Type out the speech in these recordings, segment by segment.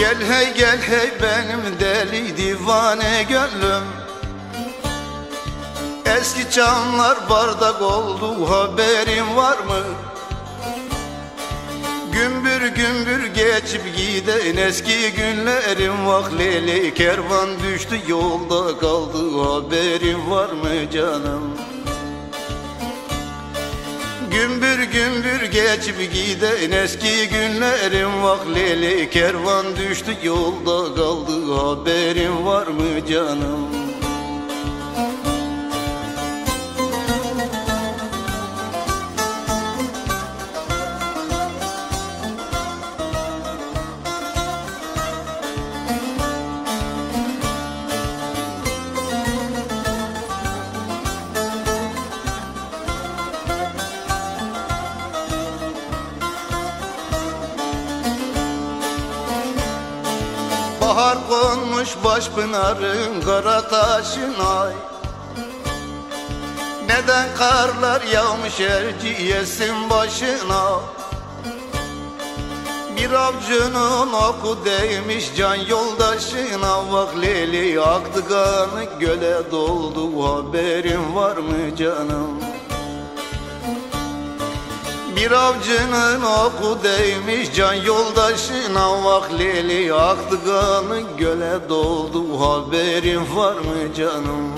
Gel hey gel hey benim deli divane gönlüm Eski çamlar bardak oldu haberin var mı? Gümbür gümbür geçip giden eski günlerim Vah leyli kervan düştü yolda kaldı haberin var mı canım? Gümbür gümbür geçip giden eski günlerim Vah leyli kervan düştü yolda kaldı haberin var mı canım? Bahar konmuş baş pınarın kara taşına Neden karlar yağmış erciyesin başına? Bir avcının oku değmiş can yoldaşına. Vak leli aktı kanı göle doldu haberin var mı canım bir avcının oku değmiş can yoldaşına Vak leli aktı kanı göle doldu haberin var mı canım?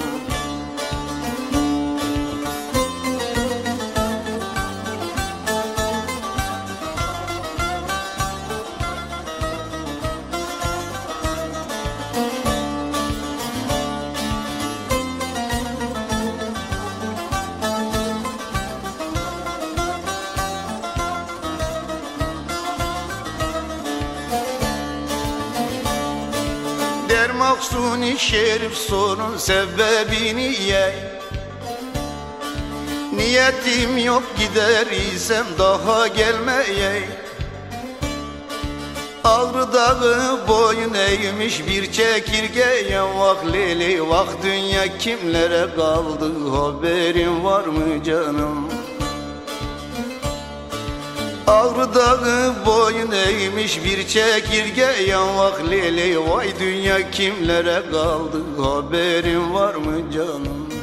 Der maksuni şerif sorun sebebini ye Niyetim yok gider isem daha gelmeye. Ağrı dağı boyun eğmiş bir çekirgeye. Vak leli vak dünya kimlere kaldı haberin var mı canım? Ağrı dağı boyun eğmiş bir çekirge Yanvak leli vay dünya kimlere kaldı Haberin var mı canım?